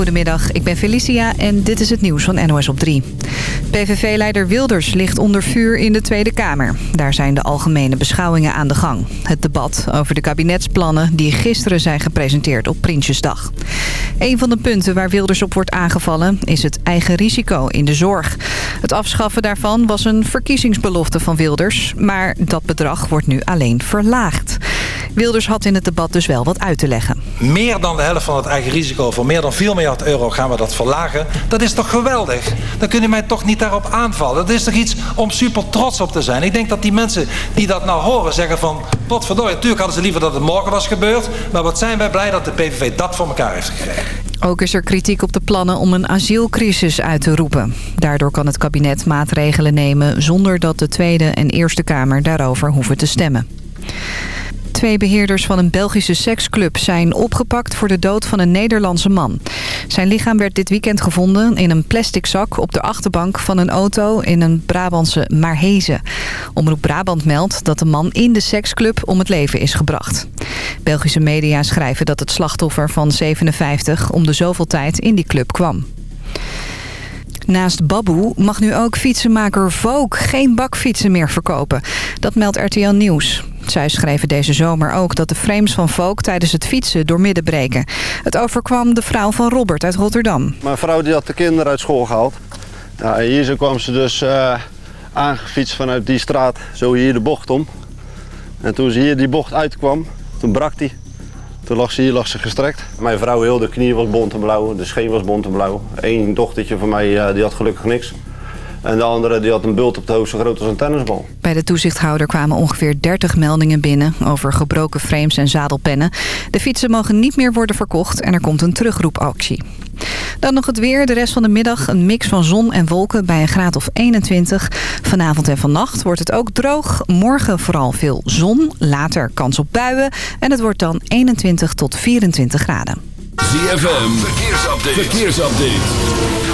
Goedemiddag, ik ben Felicia en dit is het nieuws van NOS op 3. PVV-leider Wilders ligt onder vuur in de Tweede Kamer. Daar zijn de algemene beschouwingen aan de gang. Het debat over de kabinetsplannen die gisteren zijn gepresenteerd op Prinsjesdag. Een van de punten waar Wilders op wordt aangevallen is het eigen risico in de zorg. Het afschaffen daarvan was een verkiezingsbelofte van Wilders, maar dat bedrag wordt nu alleen verlaagd. Wilders had in het debat dus wel wat uit te leggen. Meer dan de helft van het eigen risico, voor meer dan 4 miljard euro gaan we dat verlagen. Dat is toch geweldig? Dan kun je mij toch niet daarop aanvallen. Dat is toch iets om super trots op te zijn. Ik denk dat die mensen die dat nou horen zeggen van... potverdorie, natuurlijk hadden ze liever dat het morgen was gebeurd. Maar wat zijn wij blij dat de PVV dat voor elkaar heeft gekregen. Ook is er kritiek op de plannen om een asielcrisis uit te roepen. Daardoor kan het kabinet maatregelen nemen zonder dat de Tweede en Eerste Kamer daarover hoeven te stemmen. Twee beheerders van een Belgische seksclub zijn opgepakt voor de dood van een Nederlandse man. Zijn lichaam werd dit weekend gevonden in een plastic zak op de achterbank van een auto in een Brabantse Marhezen. Omroep Brabant meldt dat de man in de seksclub om het leven is gebracht. Belgische media schrijven dat het slachtoffer van 57 om de zoveel tijd in die club kwam. Naast Baboe mag nu ook fietsenmaker Vogue geen bakfietsen meer verkopen. Dat meldt RTL Nieuws. Zij schreven deze zomer ook dat de frames van Vogue tijdens het fietsen doormidden breken. Het overkwam de vrouw van Robert uit Rotterdam. Mijn vrouw die had de kinderen uit school gehaald. Nou, hier kwam ze dus uh, aangefietst vanuit die straat, zo hier de bocht om. En toen ze hier die bocht uitkwam, toen brak die. Toen lag ze hier lag ze gestrekt. Mijn vrouw, heel de knie was bont en blauw, de scheen was bont en blauw. Eén dochtertje van mij, uh, die had gelukkig niks. En de andere die had een bult op de hoofd zo groot als een tennisbal. Bij de toezichthouder kwamen ongeveer 30 meldingen binnen over gebroken frames en zadelpennen. De fietsen mogen niet meer worden verkocht en er komt een terugroepactie. Dan nog het weer. De rest van de middag een mix van zon en wolken bij een graad of 21. Vanavond en vannacht wordt het ook droog. Morgen vooral veel zon. Later kans op buien. En het wordt dan 21 tot 24 graden. ZFM. Verkeersupdate. Verkeersupdate.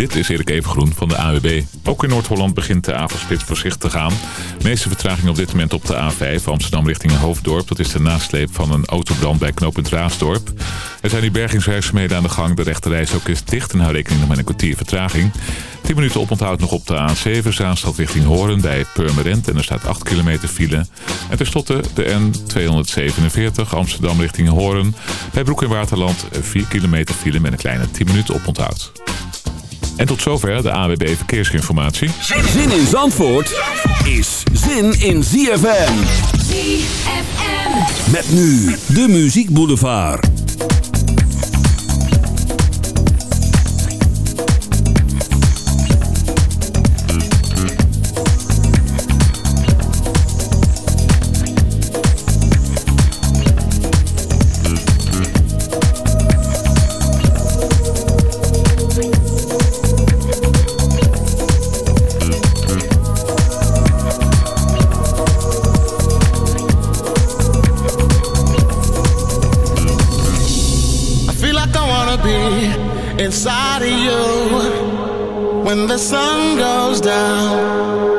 Dit is Erik Evengroen van de AWB. Ook in Noord-Holland begint de avondspits voorzichtig te gaan. De meeste vertraging op dit moment op de A5 Amsterdam richting Hoofddorp. Dat is de nasleep van een autobrand bij knooppunt Raasdorp. Er zijn die bergingswerkzaamheden aan de gang. De rechterreis ook is dicht en hou rekening met een kwartier vertraging. 10 minuten oponthoud nog op de A7 Zaanstad richting Hoorn bij Purmerend. En er staat 8 kilometer file. En tenslotte de N247 Amsterdam richting Hoorn. Bij Broek in Waterland 4 kilometer file met een kleine 10 minuten oponthoud. En tot zover de AWB Verkeersinformatie. Zin in Zandvoort is zin in ZFM. ZFM. Met nu de Muziek Boulevard. When the sun goes down.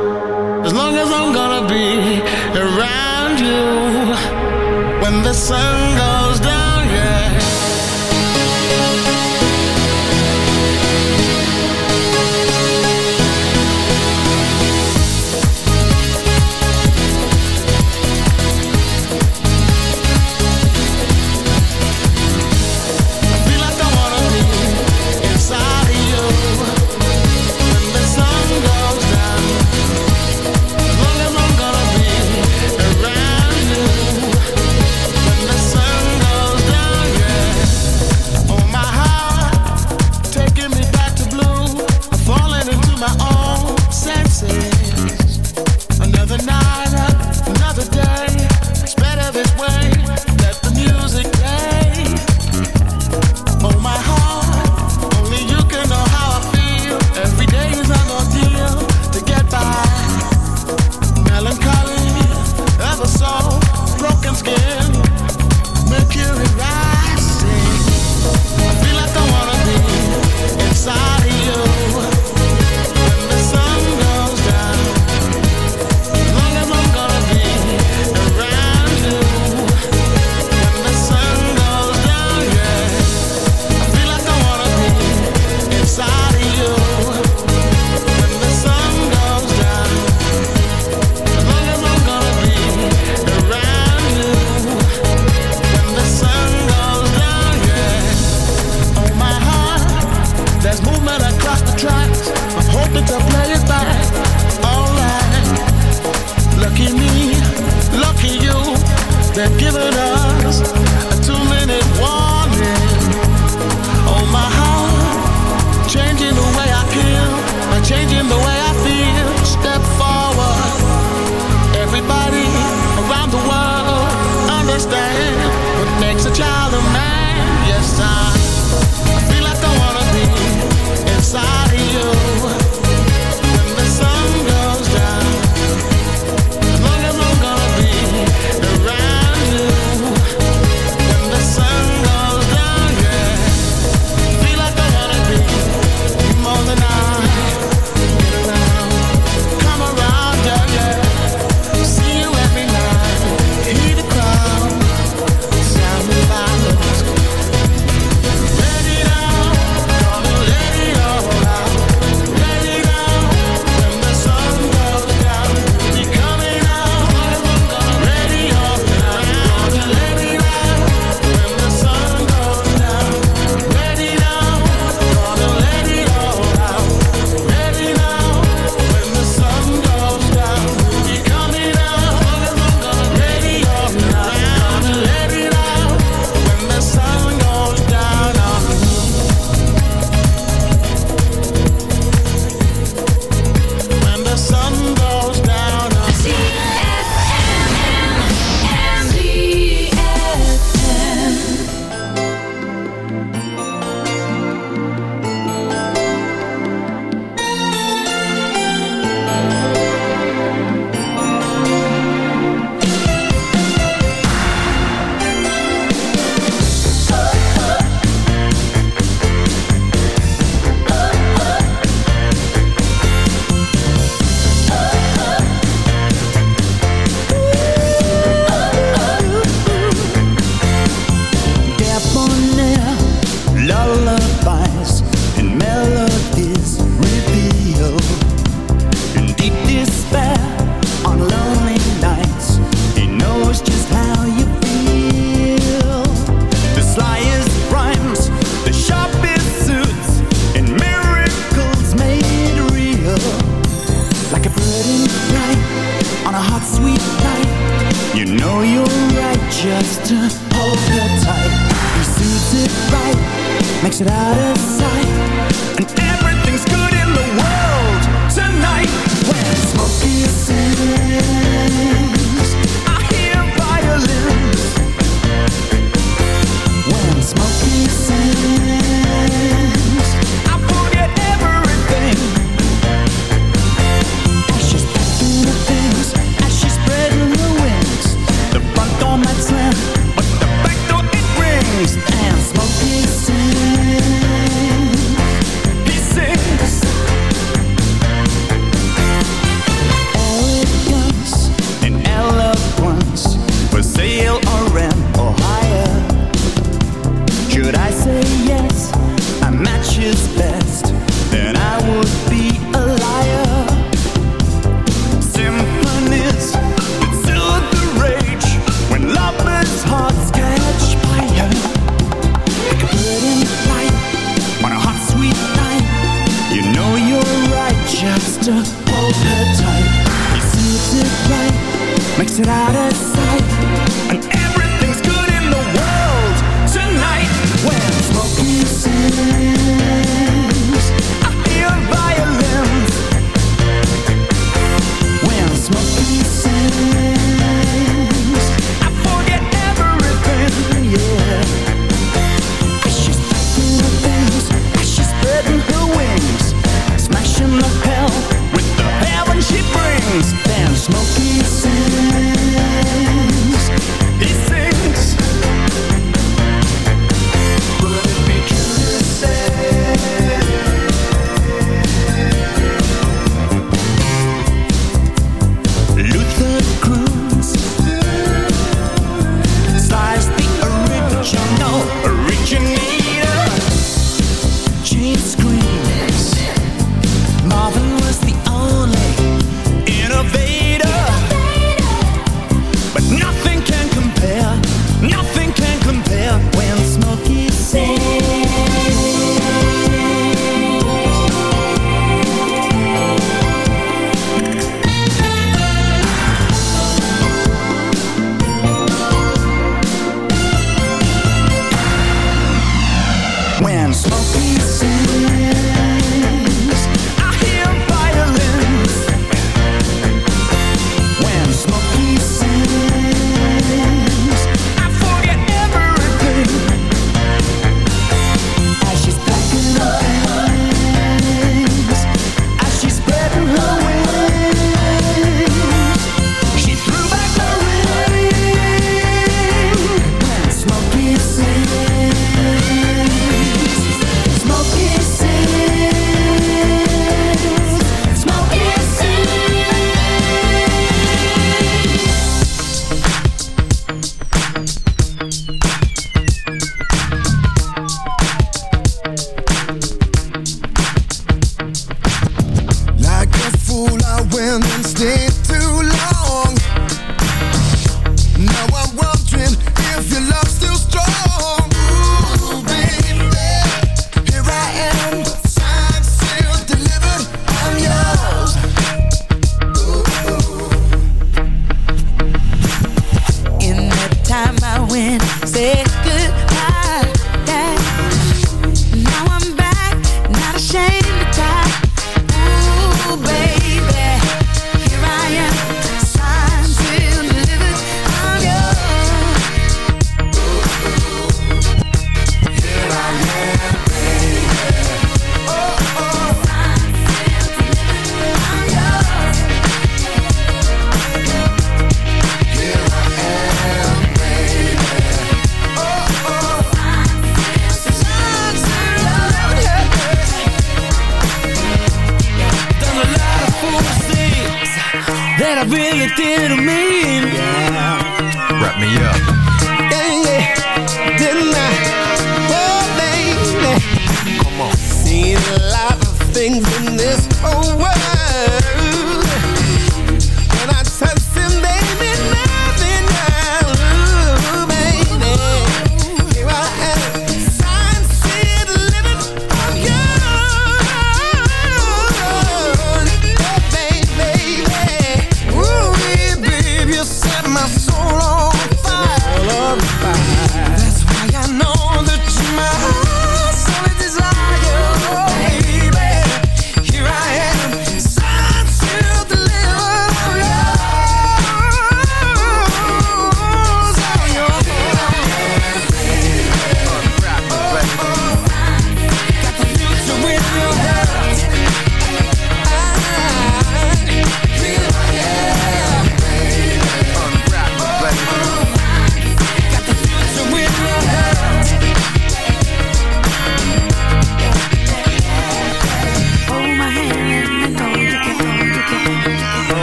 Yes, I,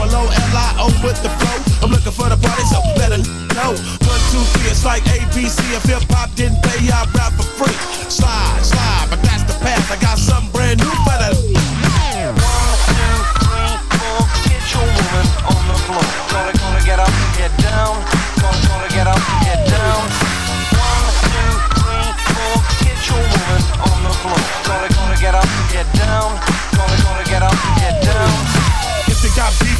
Double O L I O with the flow. I'm looking for the party, so it know. One, two, three, it's like ABC. If hip hop didn't pay, I rap for free. Slide, slide, but that's the path. I got something brand new for the.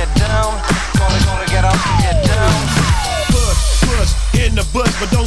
Get down. Gonna, gonna get up, get down. Push, push, in the bush, but don't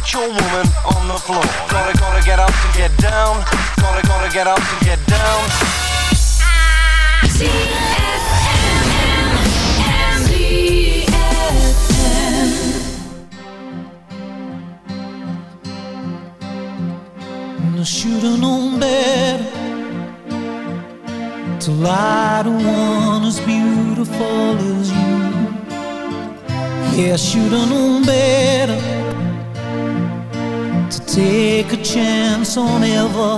Get your woman on the floor. Gotta, gotta get up to get down. Gotta, gotta get up to get down. I should've known better to lie to one as beautiful as you. Yeah, I should've known better to take a chance on ever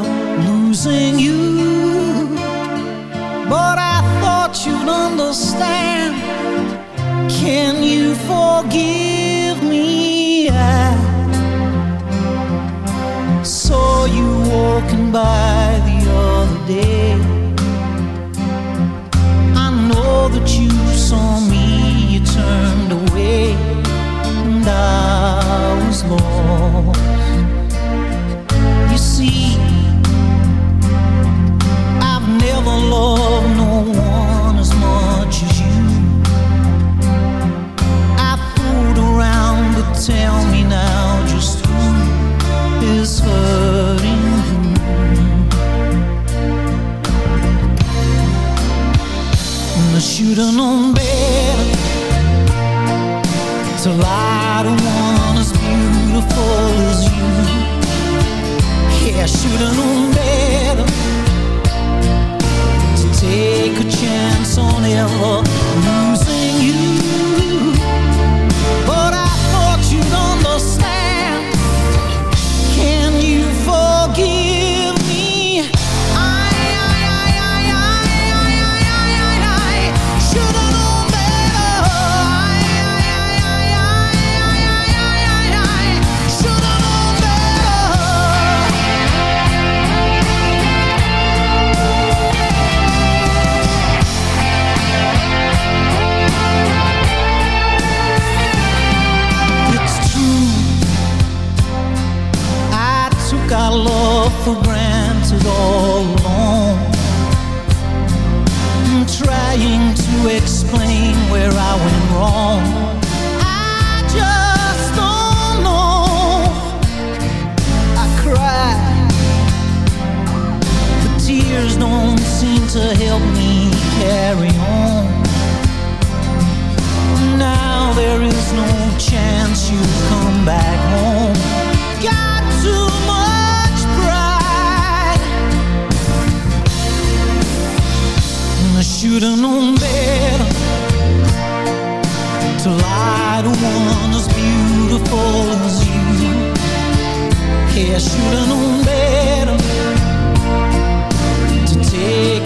losing you. But I thought you'd understand. Can you forgive me? I saw you walking by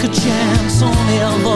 chance on ever losing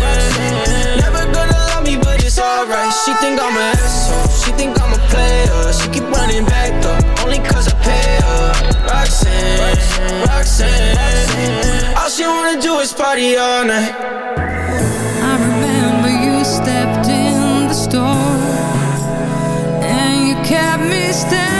She think I'm an asshole. She think I'm a player. She keep running back though, only cause I pay her. Roxanne, Roxanne. All she wanna do is party all night. I remember you stepped in the store and you kept me standing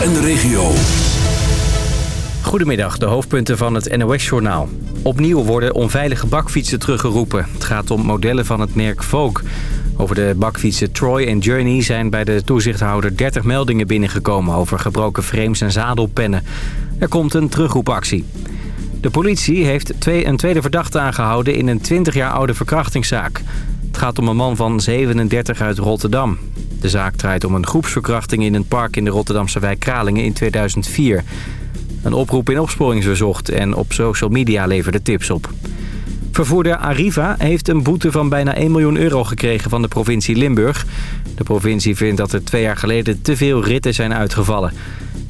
en de regio. Goedemiddag, de hoofdpunten van het NOS-journaal. Opnieuw worden onveilige bakfietsen teruggeroepen. Het gaat om modellen van het merk Vogue. Over de bakfietsen Troy en Journey zijn bij de toezichthouder 30 meldingen binnengekomen... over gebroken frames en zadelpennen. Er komt een terugroepactie. De politie heeft een tweede verdachte aangehouden in een 20 jaar oude verkrachtingszaak. Het gaat om een man van 37 uit Rotterdam. De zaak draait om een groepsverkrachting in een park in de Rotterdamse wijk Kralingen in 2004. Een oproep in opsporing is verzocht en op social media leverde tips op. Vervoerder Arriva heeft een boete van bijna 1 miljoen euro gekregen van de provincie Limburg. De provincie vindt dat er twee jaar geleden te veel ritten zijn uitgevallen.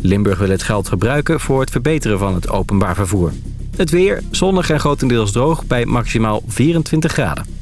Limburg wil het geld gebruiken voor het verbeteren van het openbaar vervoer. Het weer, zonnig en grotendeels droog bij maximaal 24 graden.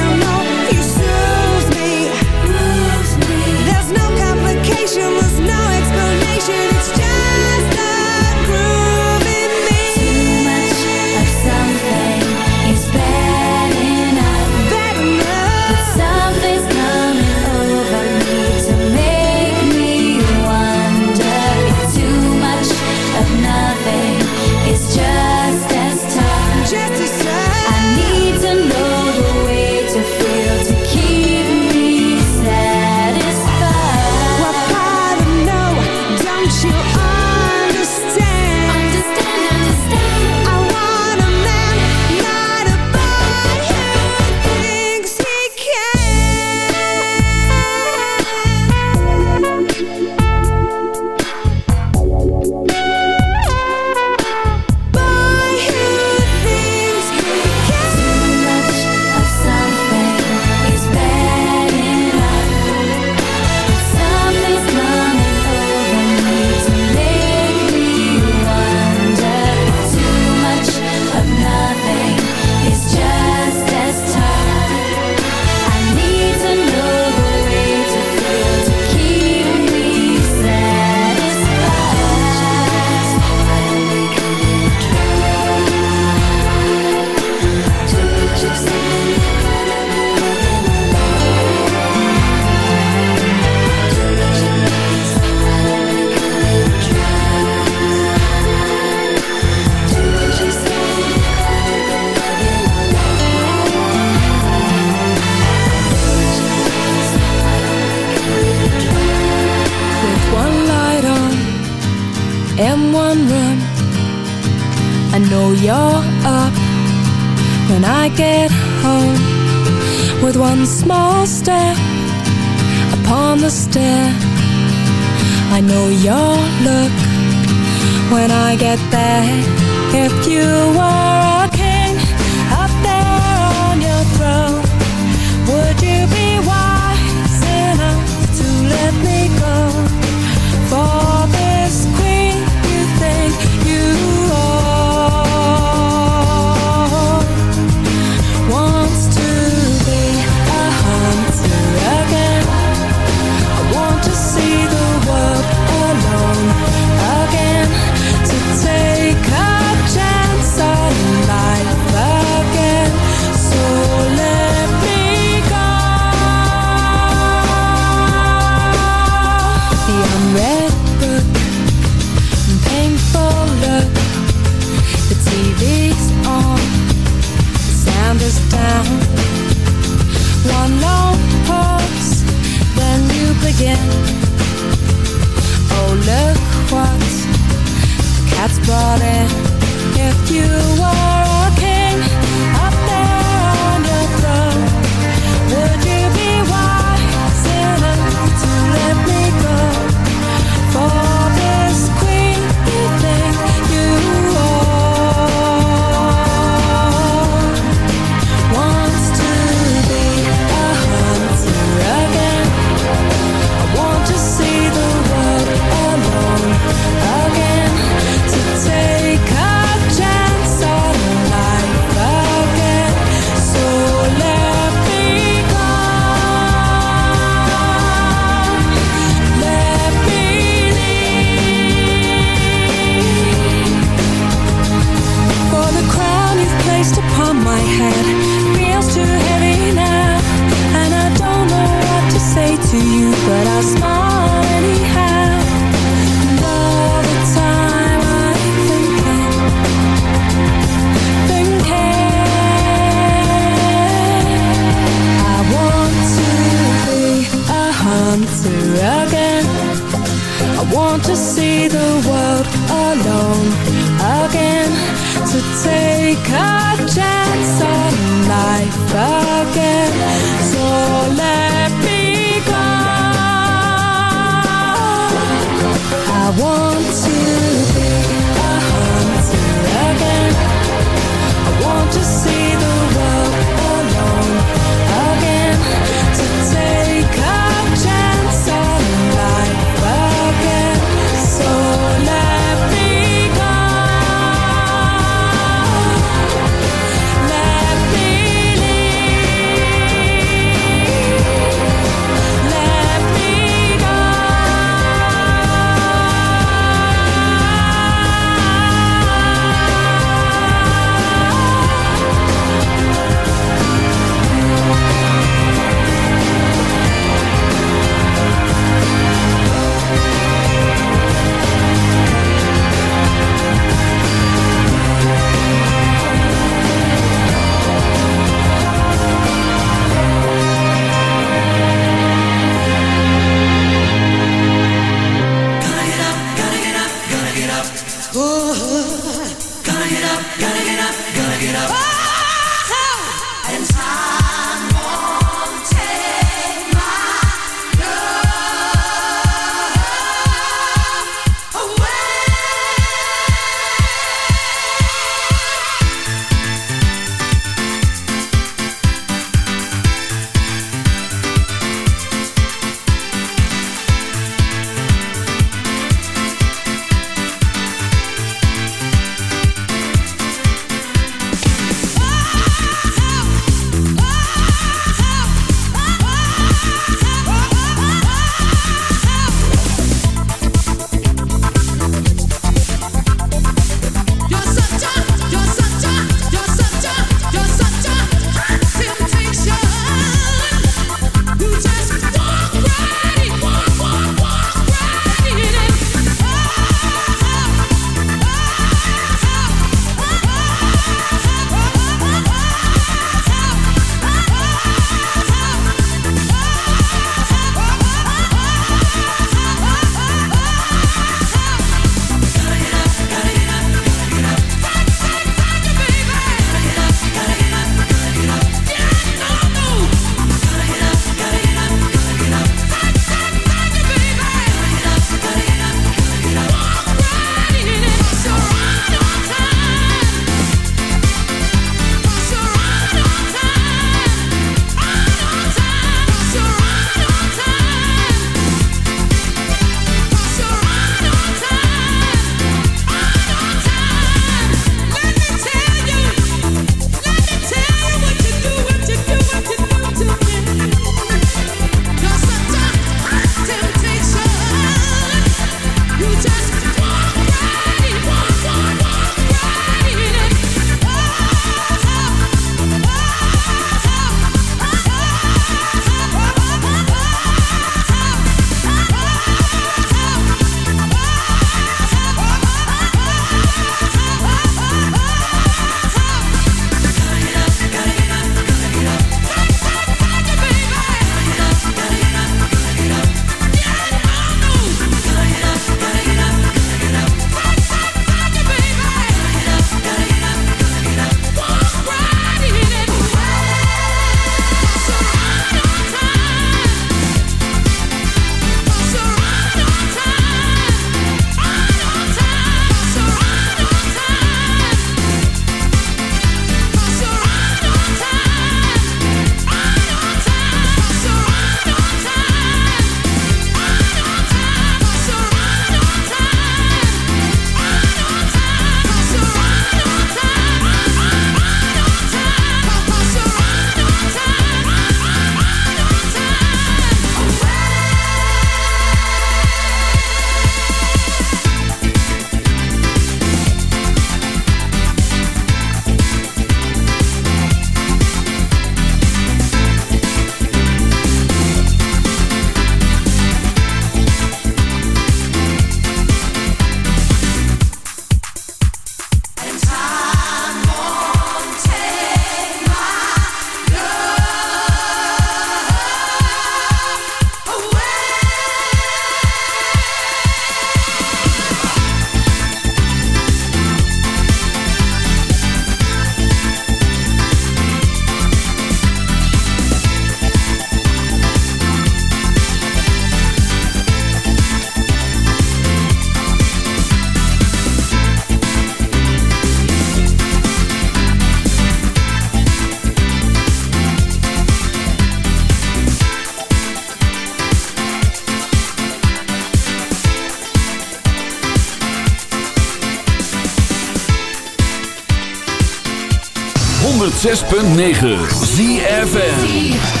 106.9 ZFN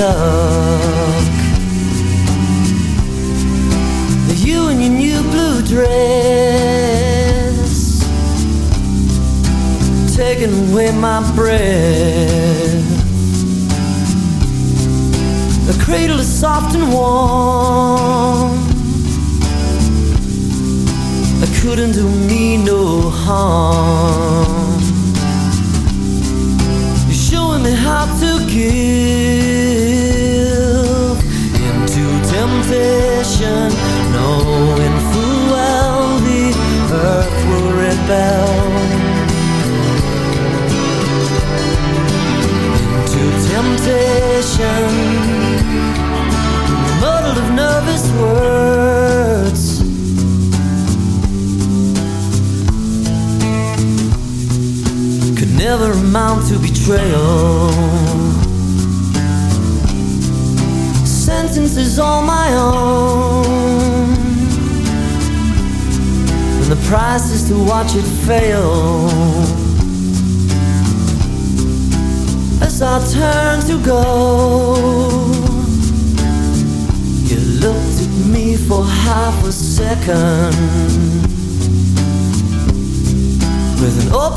love.